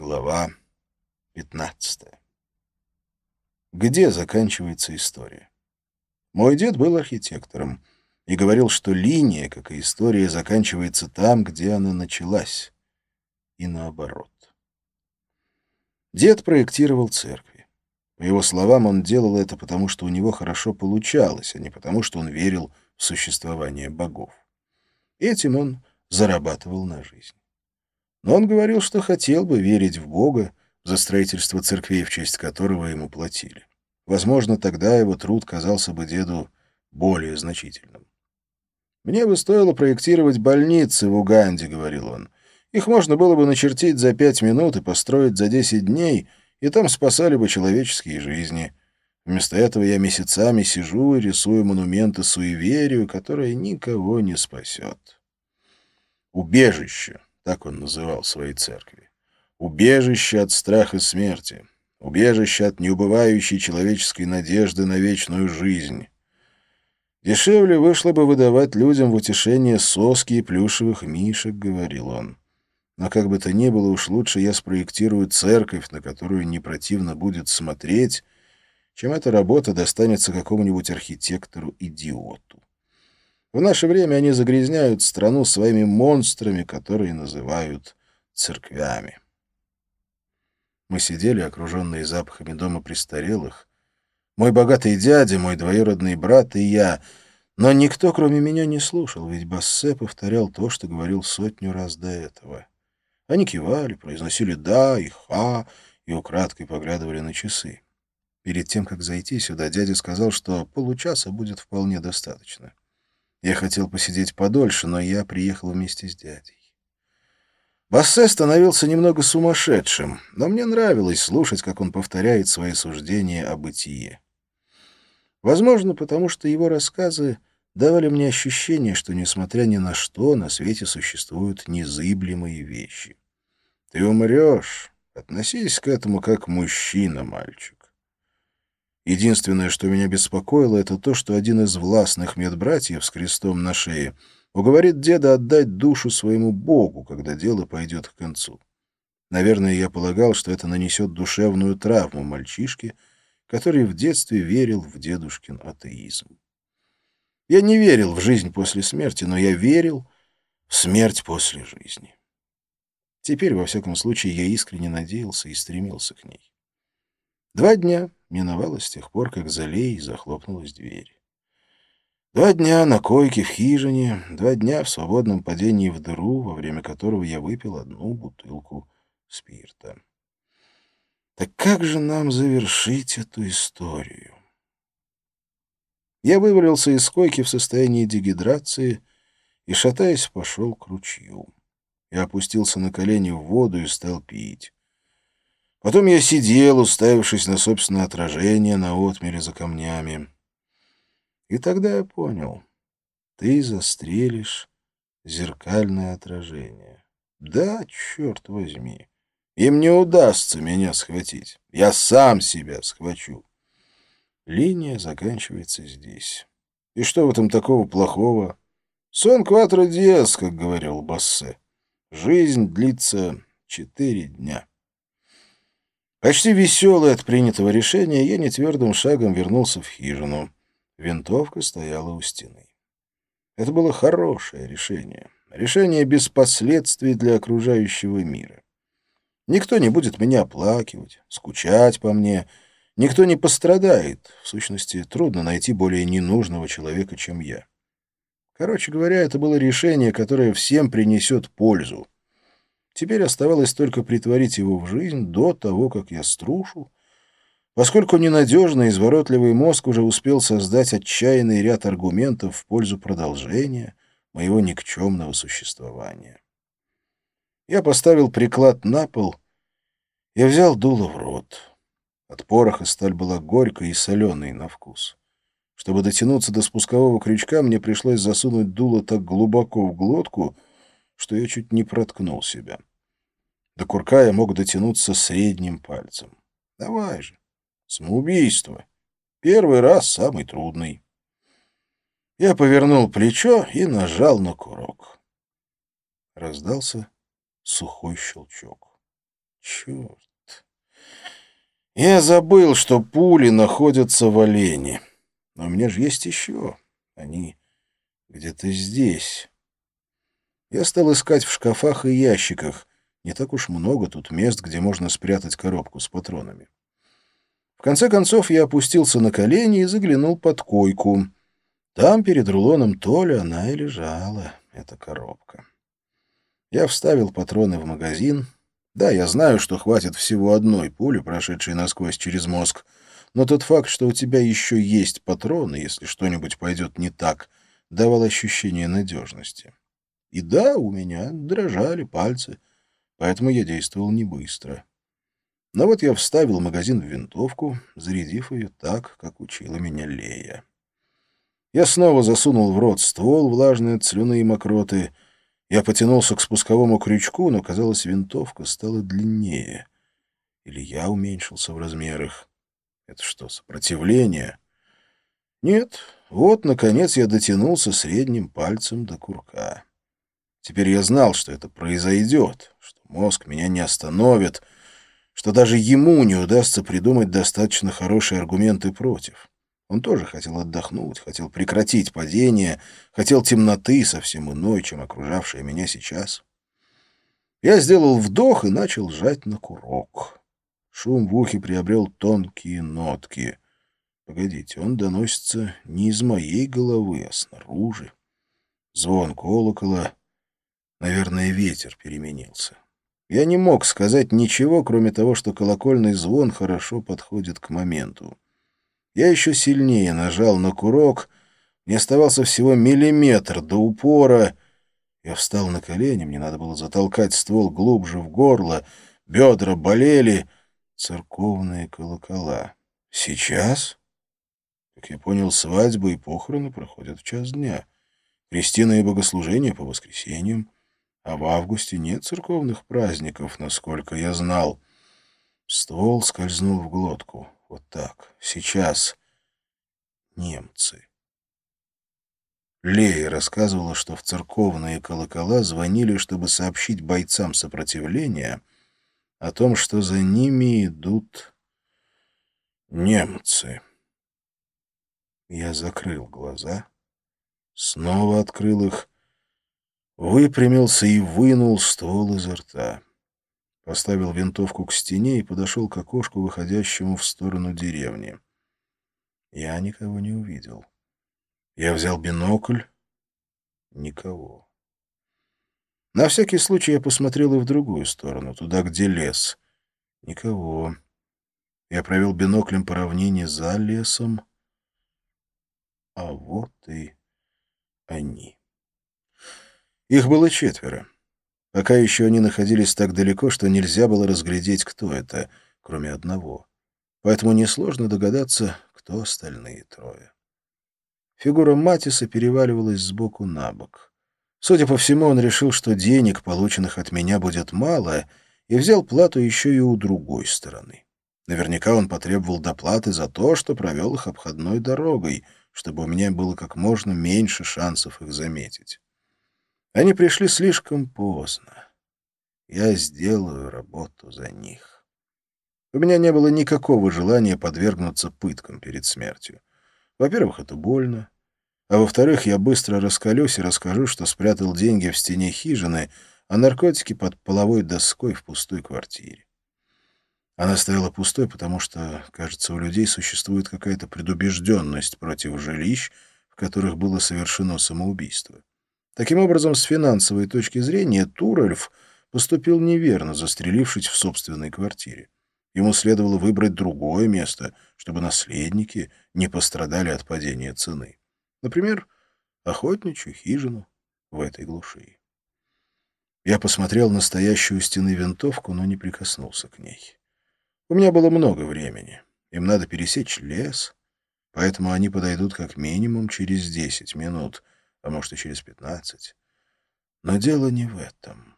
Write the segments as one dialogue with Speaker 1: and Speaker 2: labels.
Speaker 1: Глава 15. Где заканчивается история? Мой дед был архитектором и говорил, что линия, как и история, заканчивается там, где она началась, и наоборот. Дед проектировал церкви. По его словам, он делал это потому, что у него хорошо получалось, а не потому, что он верил в существование богов. Этим он зарабатывал на жизнь. Но он говорил, что хотел бы верить в Бога, за строительство церквей, в честь которого ему платили. Возможно, тогда его труд казался бы деду более значительным. «Мне бы стоило проектировать больницы в Уганде», — говорил он. «Их можно было бы начертить за пять минут и построить за десять дней, и там спасали бы человеческие жизни. Вместо этого я месяцами сижу и рисую монументы суеверию, которое никого не спасет». «Убежище», так он называл свои церкви. Убежище от страха смерти, убежище от неубывающей человеческой надежды на вечную жизнь. Дешевле вышло бы выдавать людям в утешение соски и плюшевых мишек, — говорил он. Но как бы то ни было, уж лучше я спроектирую церковь, на которую не противно будет смотреть, чем эта работа достанется какому-нибудь архитектору-идиоту. В наше время они загрязняют страну своими монстрами, которые называют церквями. Мы сидели, окруженные запахами дома престарелых. Мой богатый дядя, мой двоюродный брат и я. Но никто, кроме меня, не слушал, ведь Бассе повторял то, что говорил сотню раз до этого. Они кивали, произносили «да» и «ха» и украдкой поглядывали на часы. Перед тем, как зайти сюда, дядя сказал, что получаса будет вполне достаточно. Я хотел посидеть подольше, но я приехал вместе с дядей. Бассе становился немного сумасшедшим, но мне нравилось слушать, как он повторяет свои суждения о бытие. Возможно, потому что его рассказы давали мне ощущение, что, несмотря ни на что, на свете существуют незыблемые вещи. Ты умрешь, относись к этому как мужчина, мальчик. Единственное, что меня беспокоило, это то, что один из властных медбратьев с крестом на шее уговорит деда отдать душу своему богу, когда дело пойдет к концу. Наверное, я полагал, что это нанесет душевную травму мальчишке, который в детстве верил в дедушкин атеизм. Я не верил в жизнь после смерти, но я верил в смерть после жизни. Теперь, во всяком случае, я искренне надеялся и стремился к ней. Два дня миновало с тех пор, как за Лей захлопнулась дверь. Два дня на койке в хижине, два дня в свободном падении в дыру, во время которого я выпил одну бутылку спирта. Так как же нам завершить эту историю? Я вывалился из койки в состоянии дегидрации и, шатаясь, пошел к ручью. Я опустился на колени в воду и стал пить. Потом я сидел, уставившись на собственное отражение на отмере за камнями. И тогда я понял. Ты застрелишь зеркальное отражение. Да, черт возьми. Им не удастся меня схватить. Я сам себя схвачу. Линия заканчивается здесь. И что в этом такого плохого? Сон кватро диас, как говорил Бассе. Жизнь длится четыре дня. Почти веселый от принятого решения, я нетвердым шагом вернулся в хижину. Винтовка стояла у стены. Это было хорошее решение. Решение без последствий для окружающего мира. Никто не будет меня оплакивать, скучать по мне. Никто не пострадает. В сущности, трудно найти более ненужного человека, чем я. Короче говоря, это было решение, которое всем принесет пользу. Теперь оставалось только притворить его в жизнь до того, как я струшу, поскольку ненадежный изворотливый мозг уже успел создать отчаянный ряд аргументов в пользу продолжения моего никчемного существования. Я поставил приклад на пол и взял дуло в рот. От пороха сталь была горькой и соленой на вкус. Чтобы дотянуться до спускового крючка, мне пришлось засунуть дуло так глубоко в глотку, что я чуть не проткнул себя. До курка я мог дотянуться средним пальцем. Давай же. Самоубийство. Первый раз самый трудный. Я повернул плечо и нажал на курок. Раздался сухой щелчок. Черт. Я забыл, что пули находятся в олене. Но у меня же есть еще. Они где-то здесь. Я стал искать в шкафах и ящиках. Не так уж много тут мест, где можно спрятать коробку с патронами. В конце концов я опустился на колени и заглянул под койку. Там перед рулоном Толя она и лежала, эта коробка. Я вставил патроны в магазин. Да, я знаю, что хватит всего одной пули, прошедшей насквозь через мозг, но тот факт, что у тебя еще есть патроны, если что-нибудь пойдет не так, давал ощущение надежности. И да, у меня дрожали пальцы, поэтому я действовал не быстро. Но вот я вставил магазин в винтовку, зарядив ее так, как учила меня Лея. Я снова засунул в рот ствол, влажный от слюны и мокроты. Я потянулся к спусковому крючку, но, казалось, винтовка стала длиннее. Или я уменьшился в размерах. Это что, сопротивление? Нет, вот, наконец, я дотянулся средним пальцем до курка. Теперь я знал, что это произойдет, что мозг меня не остановит, что даже ему не удастся придумать достаточно хорошие аргументы против. Он тоже хотел отдохнуть, хотел прекратить падение, хотел темноты совсем иной, чем окружавшая меня сейчас. Я сделал вдох и начал жать на курок. Шум в ухе приобрел тонкие нотки. Погодите, он доносится не из моей головы, а снаружи. Звон колокола, Наверное, ветер переменился. Я не мог сказать ничего, кроме того, что колокольный звон хорошо подходит к моменту. Я еще сильнее нажал на курок. Мне оставался всего миллиметр до упора. Я встал на колени, мне надо было затолкать ствол глубже в горло. Бедра болели. Церковные колокола. Сейчас? Как я понял, свадьбы и похороны проходят в час дня. Крестины и богослужения по воскресеньям а в августе нет церковных праздников, насколько я знал. Ствол скользнул в глотку. Вот так. Сейчас. Немцы. Лея рассказывала, что в церковные колокола звонили, чтобы сообщить бойцам сопротивления о том, что за ними идут немцы. Я закрыл глаза, снова открыл их выпрямился и вынул ствол изо рта. Поставил винтовку к стене и подошел к окошку, выходящему в сторону деревни. Я никого не увидел. Я взял бинокль. Никого. На всякий случай я посмотрел и в другую сторону, туда, где лес. Никого. Я провел биноклем по равнине за лесом. А вот и они. Их было четверо. Пока еще они находились так далеко, что нельзя было разглядеть, кто это, кроме одного. Поэтому несложно догадаться, кто остальные трое. Фигура Матиса переваливалась сбоку на бок. Судя по всему, он решил, что денег, полученных от меня, будет мало, и взял плату еще и у другой стороны. Наверняка он потребовал доплаты за то, что провел их обходной дорогой, чтобы у меня было как можно меньше шансов их заметить. Они пришли слишком поздно. Я сделаю работу за них. У меня не было никакого желания подвергнуться пыткам перед смертью. Во-первых, это больно. А во-вторых, я быстро раскалюсь и расскажу, что спрятал деньги в стене хижины, а наркотики под половой доской в пустой квартире. Она стояла пустой, потому что, кажется, у людей существует какая-то предубежденность против жилищ, в которых было совершено самоубийство. Таким образом, с финансовой точки зрения, Турельф поступил неверно, застрелившись в собственной квартире. Ему следовало выбрать другое место, чтобы наследники не пострадали от падения цены. Например, охотничью хижину в этой глуши. Я посмотрел на стоящую у стены винтовку, но не прикоснулся к ней. У меня было много времени. Им надо пересечь лес, поэтому они подойдут как минимум через десять минут — а может и через пятнадцать. Но дело не в этом.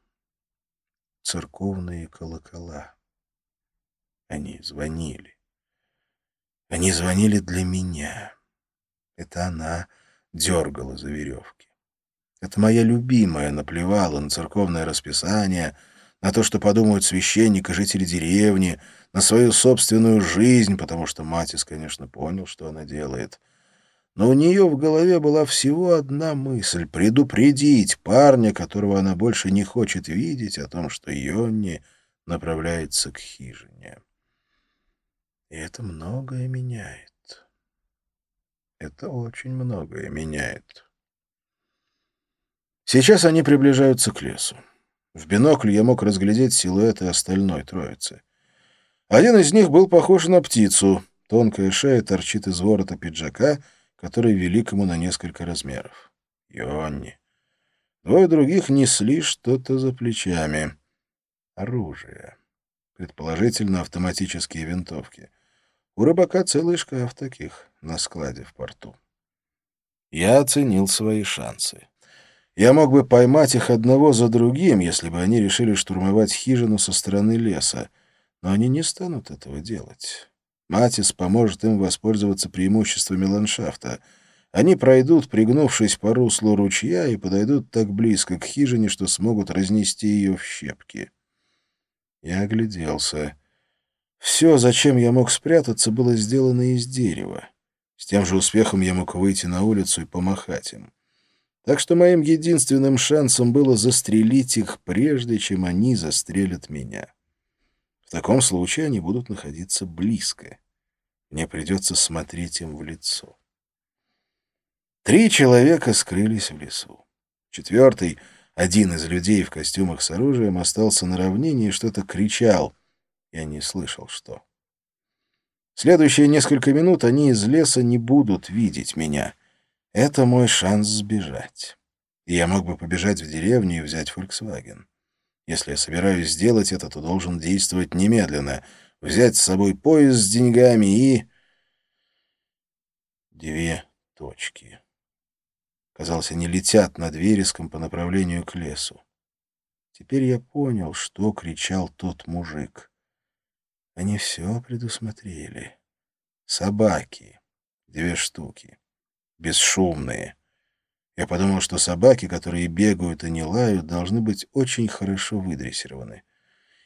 Speaker 1: Церковные колокола. Они звонили. Они звонили для меня. Это она дергала за веревки. Это моя любимая наплевала на церковное расписание, на то, что подумают священник и жители деревни, на свою собственную жизнь, потому что Матис, конечно, понял, что она делает. Но у нее в голове была всего одна мысль — предупредить парня, которого она больше не хочет видеть, о том, что Йонни направляется к хижине. И это многое меняет. Это очень многое меняет. Сейчас они приближаются к лесу. В бинокль я мог разглядеть силуэты остальной троицы. Один из них был похож на птицу. Тонкая шея торчит из ворота пиджака, который велик ему на несколько размеров. Йонни. Двое других несли что-то за плечами. Оружие. Предположительно, автоматические винтовки. У рыбака целый шкаф таких на складе в порту. Я оценил свои шансы. Я мог бы поймать их одного за другим, если бы они решили штурмовать хижину со стороны леса, но они не станут этого делать. Матис поможет им воспользоваться преимуществами ландшафта. Они пройдут, пригнувшись по руслу ручья, и подойдут так близко к хижине, что смогут разнести ее в щепки. Я огляделся. Все, зачем я мог спрятаться, было сделано из дерева. С тем же успехом я мог выйти на улицу и помахать им. Так что моим единственным шансом было застрелить их, прежде чем они застрелят меня. В таком случае они будут находиться близко. Мне придется смотреть им в лицо. Три человека скрылись в лесу. Четвертый, один из людей в костюмах с оружием, остался на равнине и что-то кричал. Я не слышал, что. Следующие несколько минут они из леса не будут видеть меня. Это мой шанс сбежать. И я мог бы побежать в деревню и взять «Фольксваген». Если я собираюсь сделать это, то должен действовать немедленно. Взять с собой пояс с деньгами и... Две точки. Казалось, они летят над вереском по направлению к лесу. Теперь я понял, что кричал тот мужик. Они все предусмотрели. Собаки. Две штуки. Бесшумные. Я подумал, что собаки, которые бегают и не лают, должны быть очень хорошо выдрессированы.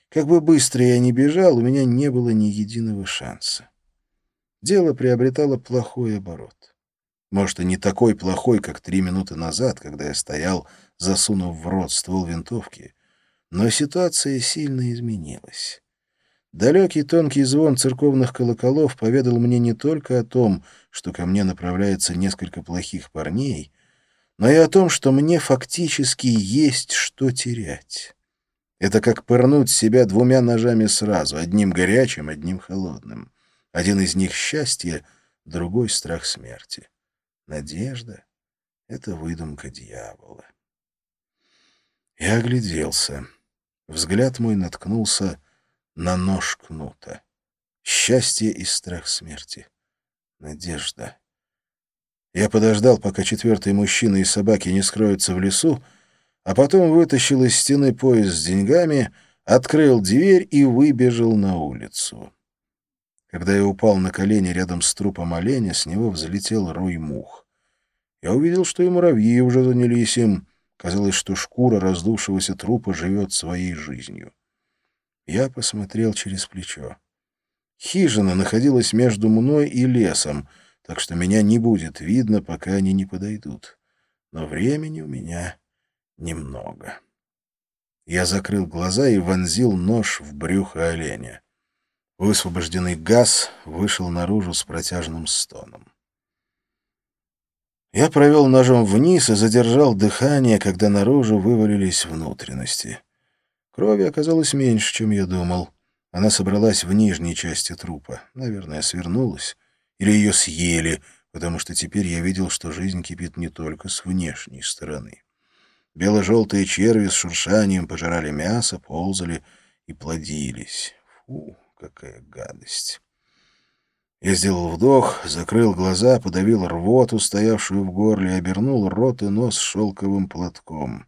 Speaker 1: Как бы быстро я ни бежал, у меня не было ни единого шанса. Дело приобретало плохой оборот. Может, и не такой плохой, как три минуты назад, когда я стоял, засунув в рот ствол винтовки. Но ситуация сильно изменилась. Далекий тонкий звон церковных колоколов поведал мне не только о том, что ко мне направляется несколько плохих парней, но и о том, что мне фактически есть что терять. Это как пырнуть себя двумя ножами сразу, одним горячим, одним холодным. Один из них — счастье, другой — страх смерти. Надежда — это выдумка дьявола. Я огляделся. Взгляд мой наткнулся на нож кнута. Счастье и страх смерти. Надежда. Я подождал, пока четвертый мужчина и собаки не скроются в лесу, а потом вытащил из стены пояс с деньгами, открыл дверь и выбежал на улицу. Когда я упал на колени рядом с трупом оленя, с него взлетел рой мух. Я увидел, что и муравьи уже занялись им. Казалось, что шкура раздувшегося трупа живет своей жизнью. Я посмотрел через плечо. Хижина находилась между мной и лесом — так что меня не будет видно, пока они не подойдут. Но времени у меня немного. Я закрыл глаза и вонзил нож в брюхо оленя. Высвобожденный газ вышел наружу с протяжным стоном. Я провел ножом вниз и задержал дыхание, когда наружу вывалились внутренности. Крови оказалось меньше, чем я думал. Она собралась в нижней части трупа. Наверное, свернулась или ее съели, потому что теперь я видел, что жизнь кипит не только с внешней стороны. Бело-желтые черви с шуршанием пожирали мясо, ползали и плодились. Фу, какая гадость! Я сделал вдох, закрыл глаза, подавил рвоту, стоявшую в горле, обернул рот и нос шелковым платком.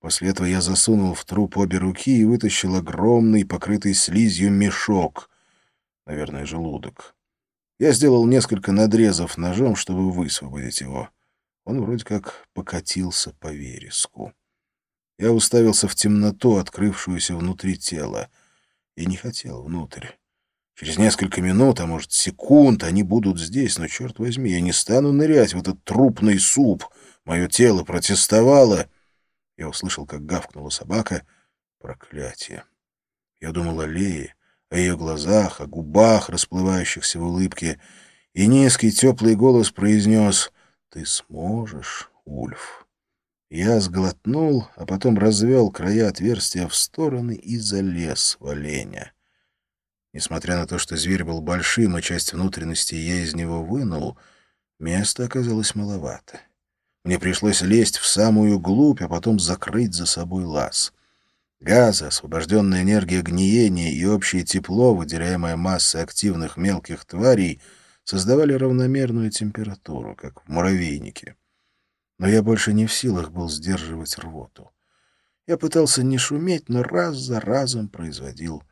Speaker 1: После этого я засунул в труп обе руки и вытащил огромный, покрытый слизью мешок, наверное, желудок. Я сделал несколько надрезов ножом, чтобы высвободить его. Он вроде как покатился по вереску. Я уставился в темноту, открывшуюся внутри тела, и не хотел внутрь. Через несколько минут, а может секунд, они будут здесь, но, черт возьми, я не стану нырять в этот трупный суп. Мое тело протестовало. Я услышал, как гавкнула собака. Проклятие. Я думал о Лее, о ее глазах, о губах, расплывающихся в улыбке, и низкий теплый голос произнес «Ты сможешь, Ульф». Я сглотнул, а потом развел края отверстия в стороны и залез в оленя. Несмотря на то, что зверь был большим, и часть внутренности я из него вынул, места оказалось маловато. Мне пришлось лезть в самую глубь, а потом закрыть за собой лаз. Газы, освобожденная энергия гниения и общее тепло, выделяемое массой активных мелких тварей, создавали равномерную температуру, как в муравейнике. Но я больше не в силах был сдерживать рвоту. Я пытался не шуметь, но раз за разом производил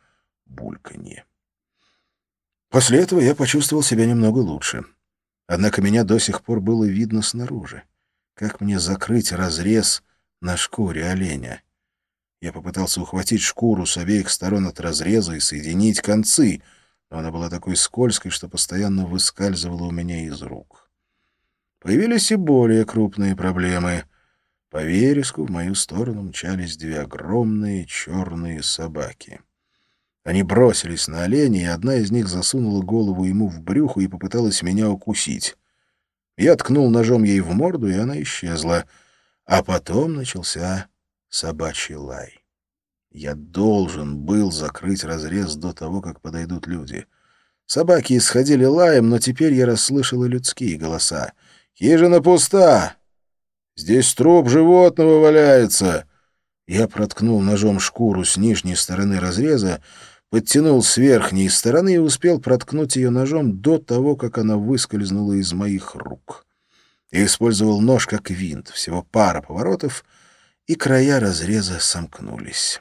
Speaker 1: бульканье. После этого я почувствовал себя немного лучше. Однако меня до сих пор было видно снаружи. Как мне закрыть разрез на шкуре оленя? Я попытался ухватить шкуру с обеих сторон от разреза и соединить концы, но она была такой скользкой, что постоянно выскальзывала у меня из рук. Появились и более крупные проблемы. По вереску в мою сторону мчались две огромные черные собаки. Они бросились на оленя, и одна из них засунула голову ему в брюхо и попыталась меня укусить. Я ткнул ножом ей в морду, и она исчезла. А потом начался собачий лай. Я должен был закрыть разрез до того, как подойдут люди. Собаки исходили лаем, но теперь я расслышал и людские голоса. «Хижина пуста! Здесь труп животного валяется!» Я проткнул ножом шкуру с нижней стороны разреза, подтянул с верхней стороны и успел проткнуть ее ножом до того, как она выскользнула из моих рук. Я использовал нож как винт, всего пара поворотов, и края разреза сомкнулись.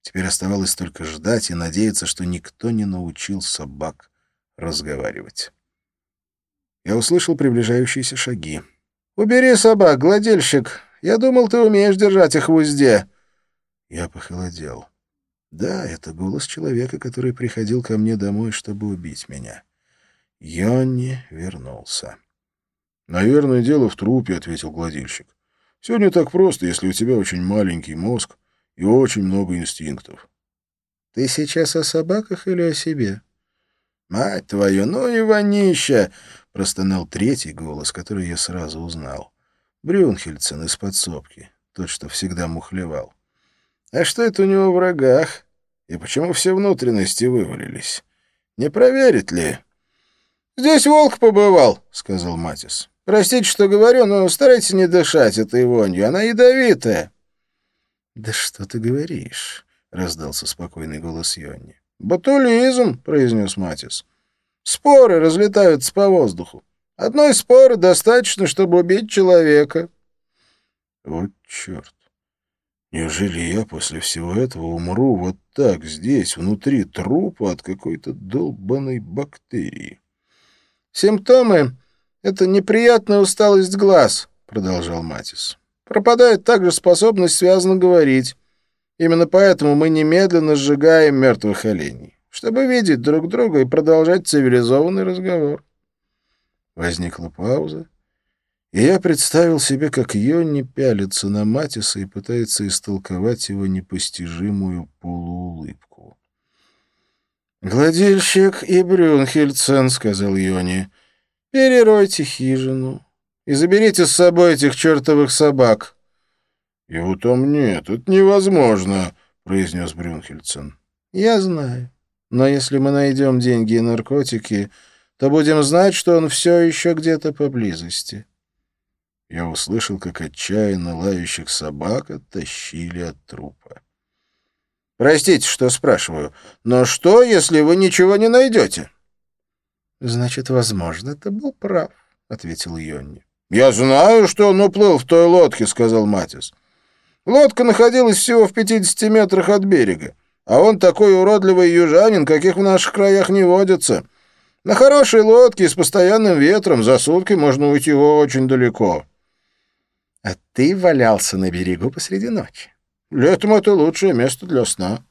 Speaker 1: Теперь оставалось только ждать и надеяться, что никто не научил собак разговаривать. Я услышал приближающиеся шаги. «Убери собак, гладильщик! Я думал, ты умеешь держать их в узде!» Я похолодел. Да, это голос человека, который приходил ко мне домой, чтобы убить меня. Йонни вернулся. «Наверное, дело в трупе», — ответил гладильщик. «Все не так просто, если у тебя очень маленький мозг и очень много инстинктов». «Ты сейчас о собаках или о себе?» «Мать твою, ну и вонища!» — простонал третий голос, который я сразу узнал. Брюнхельцен из подсобки, тот, что всегда мухлевал. А что это у него в рогах? И почему все внутренности вывалились? Не проверит ли? — Здесь волк побывал, — сказал Матис. — Простите, что говорю, но старайтесь не дышать этой вонью, она ядовитая. — Да что ты говоришь? — раздался спокойный голос Йонни. — Батулизм, — произнес Матис. — Споры разлетаются по воздуху. Одной споры достаточно, чтобы убить человека. — Вот черт. Неужели я после всего этого умру вот так, здесь, внутри трупа от какой-то долбанной бактерии? «Симптомы — это неприятная усталость глаз», — продолжал Матис. «Пропадает также способность связно говорить. Именно поэтому мы немедленно сжигаем мертвых оленей, чтобы видеть друг друга и продолжать цивилизованный разговор». Возникла пауза, и я представил себе, как Йонни пялится на Матиса и пытается истолковать его непостижимую полуулыбку. «Гладильщик и Брюнхельцен», — сказал Йонни, — «переройте хижину и заберите с собой этих чертовых собак». «Его там нет, это невозможно», — произнес Брюнхельцен. «Я знаю, но если мы найдем деньги и наркотики, то будем знать, что он все еще где-то поблизости» я услышал, как отчаянно лающих собак оттащили от трупа. «Простите, что спрашиваю, но что, если вы ничего не найдете?» «Значит, возможно, это был прав», — ответил Йонни. «Я знаю, что он уплыл в той лодке», — сказал Матис. «Лодка находилась всего в пятидесяти метрах от берега, а он такой уродливый южанин, каких в наших краях не водится. На хорошей лодке с постоянным ветром за сутки можно уйти очень далеко».
Speaker 2: А ты валялся на берегу посреди ночи.
Speaker 1: Летом это лучшее место для сна.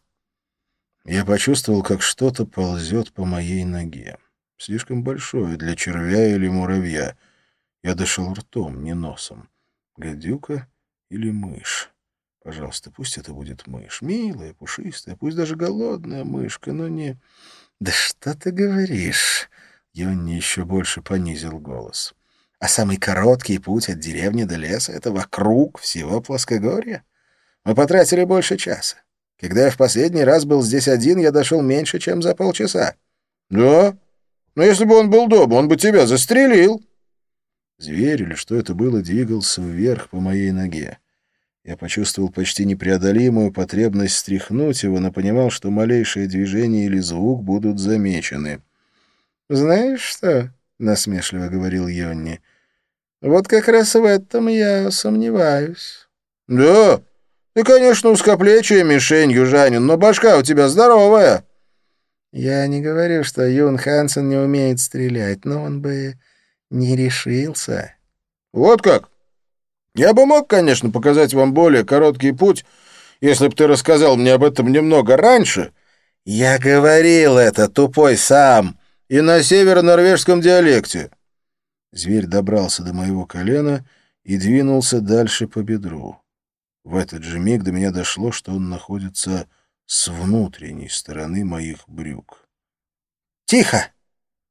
Speaker 1: Я почувствовал, как что-то ползет по моей ноге. Слишком большое для червя или муравья. Я дышал ртом, не носом. Гадюка или мышь? Пожалуйста, пусть это будет мышь. Милая, пушистая, пусть даже голодная мышка, но не... Да что ты говоришь? Йонни еще больше понизил голос. А самый короткий путь от деревни до леса — это вокруг всего плоскогорья. Мы потратили больше часа. Когда я в последний раз был здесь один, я дошел меньше, чем за полчаса. — Да? Но если бы он был дома, он бы тебя застрелил. Зверь или что это было, двигался вверх по моей ноге. Я почувствовал почти непреодолимую потребность стряхнуть его, но понимал, что малейшее движение или звук будут замечены. «Знаешь что?» — насмешливо говорил Йонни. «Вот как раз в этом я сомневаюсь». «Да, ты, конечно, узкоплечая мишень, южанин, но башка у тебя здоровая». «Я не говорю, что Юн Хансен не умеет стрелять, но он бы не решился». «Вот как? Я бы мог, конечно, показать вам более короткий путь, если бы ты рассказал мне об этом немного раньше». «Я говорил это, тупой сам, и на северо-норвежском диалекте». Зверь добрался до моего колена и двинулся дальше по бедру. В этот же миг до меня дошло, что он находится с внутренней стороны моих брюк. «Тихо!»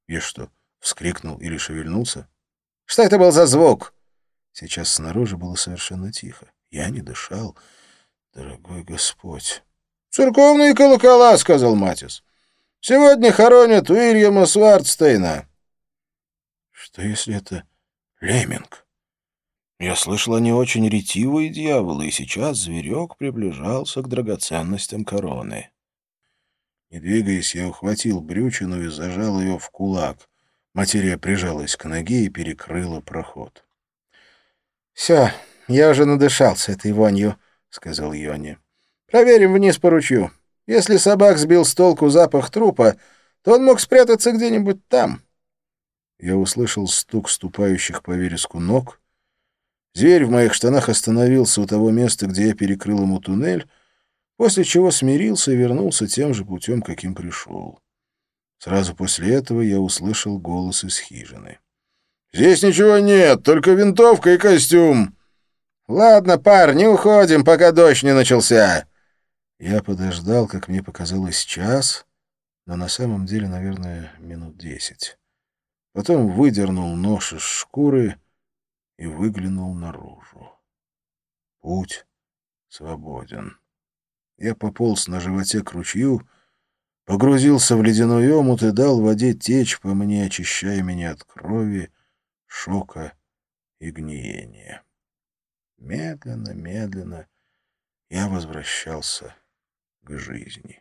Speaker 1: Я что, вскрикнул или шевельнулся? «Что это был за звук?» Сейчас снаружи было совершенно тихо. Я не дышал. Дорогой Господь! «Церковные колокола!» — сказал Матис. «Сегодня хоронят Уильяма Свардстейна». «Что, если это Леминг?» Я слышал, они очень ретивые дьяволы, и сейчас зверек приближался к драгоценностям короны. Не двигаясь, я ухватил брючину и зажал ее в кулак. Материя прижалась к ноге и перекрыла проход. — Все, я уже надышался этой вонью, — сказал Йони. — Проверим вниз по ручью. Если собак сбил с толку запах трупа, то он мог спрятаться где-нибудь там. Я услышал стук ступающих по вереску ног, Зверь в моих штанах остановился у того места, где я перекрыл ему туннель, после чего смирился и вернулся тем же путем, каким пришел. Сразу после этого я услышал голос из хижины. «Здесь ничего нет, только винтовка и костюм». «Ладно, парни, уходим, пока дождь не начался». Я подождал, как мне показалось, час, но на самом деле, наверное, минут десять. Потом выдернул нож из шкуры и выглянул наружу. Путь свободен. Я пополз на животе к ручью, погрузился в ледяной омут и дал воде течь по мне, очищая меня от крови, шока и гниения. Медленно, медленно я возвращался к жизни.